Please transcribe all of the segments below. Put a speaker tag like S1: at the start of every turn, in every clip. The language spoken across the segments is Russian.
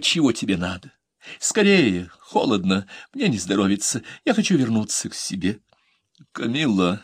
S1: чего тебе надо? Скорее, холодно, мне не здоровится, я хочу вернуться к себе. Камилла,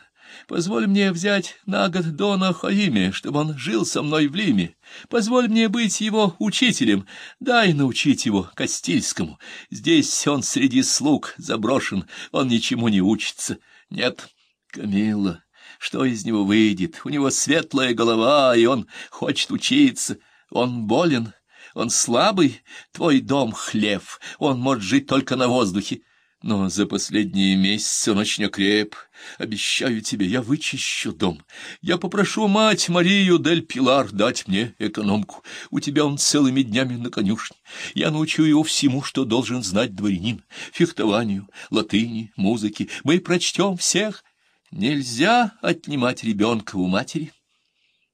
S1: позволь мне взять на год Дона Хаиме, чтобы он жил со мной в Лиме. Позволь мне быть его учителем, дай научить его Кастильскому. Здесь он среди слуг заброшен, он ничему не учится. Нет, Камилла, что из него выйдет? У него светлая голова, и он хочет учиться. Он болен, он слабый, твой дом — хлев, он может жить только на воздухе. Но за последние месяцы он очень окреп. Обещаю тебе, я вычищу дом. Я попрошу мать Марию Дель Пилар дать мне экономку. У тебя он целыми днями на конюшне. Я научу его всему, что должен знать дворянин. Фехтованию, латыни, музыке. Мы прочтем всех. Нельзя отнимать ребенка у матери.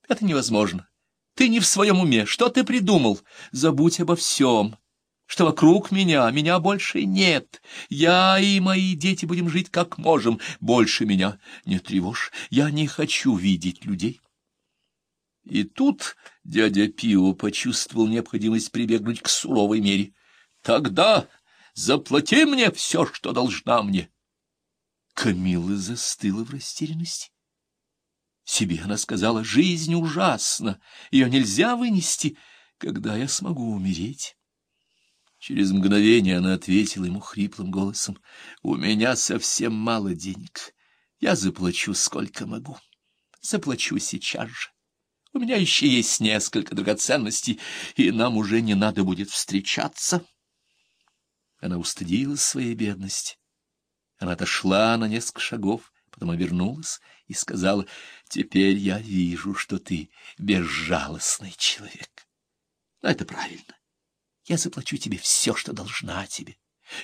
S1: Это невозможно. Ты не в своем уме. Что ты придумал? Забудь обо всем. Что вокруг меня, меня больше нет. Я и мои дети будем жить как можем. Больше меня не тревожь. Я не хочу видеть людей. И тут дядя Пио почувствовал необходимость прибегнуть к суровой мере. Тогда заплати мне все, что должна мне. Камилла застыла в растерянности. Себе она сказала, жизнь ужасна, ее нельзя вынести, когда я смогу умереть. Через мгновение она ответила ему хриплым голосом, «У меня совсем мало денег, я заплачу сколько могу, заплачу сейчас же. У меня еще есть несколько драгоценностей, и нам уже не надо будет встречаться». Она устыдилась своей бедности. Она отошла на несколько шагов, потом обернулась и сказала, «Теперь я вижу, что ты безжалостный человек. Но это правильно. Я заплачу тебе все, что должна тебе.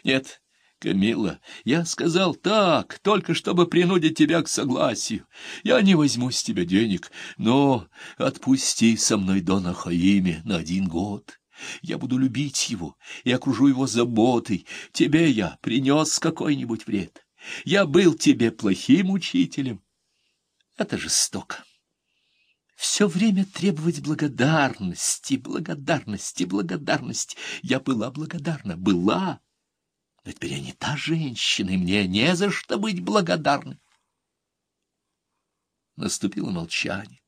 S1: Нет, Камила, я сказал так, только чтобы принудить тебя к согласию. Я не возьму с тебя денег, но отпусти со мной Дона Хаиме на один год». Я буду любить его и окружу его заботой. Тебе я принес какой-нибудь вред. Я был тебе плохим учителем. Это жестоко. Все время требовать благодарности, благодарности, благодарности. Я была благодарна, была. Но теперь я не та женщина, и мне не за что быть благодарной. Наступило молчание.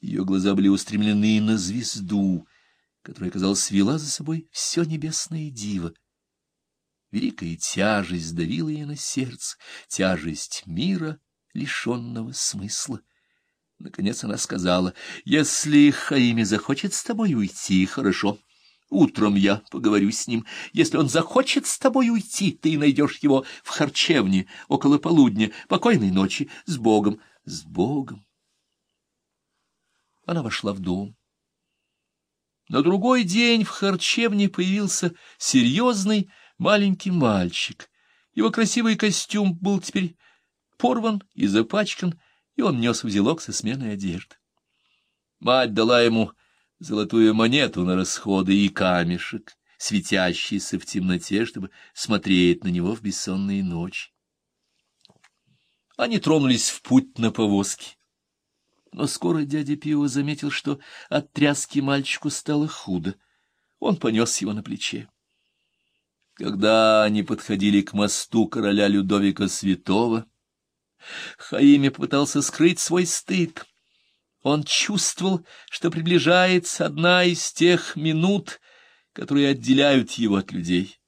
S1: Ее глаза были устремлены на звезду, которая, казалось, вела за собой все небесное диво. Великая тяжесть сдавила ей на сердце, тяжесть мира, лишенного смысла. Наконец она сказала, «Если Хаиме захочет с тобой уйти, хорошо. Утром я поговорю с ним. Если он захочет с тобой уйти, ты найдешь его в харчевне около полудня. Покойной ночи. С Богом. С Богом». Она вошла в дом. На другой день в харчевне появился серьезный, маленький мальчик. Его красивый костюм был теперь порван и запачкан, и он нес узелок со сменой одежды. Мать дала ему золотую монету на расходы и камешек, светящийся в темноте, чтобы смотреть на него в бессонные ночи. Они тронулись в путь на повозке. Но скоро дядя Пио заметил, что от тряски мальчику стало худо. Он понес его на плече. Когда они подходили к мосту короля Людовика Святого, Хаиме пытался скрыть свой стыд. Он чувствовал, что приближается одна из тех минут, которые отделяют его от людей.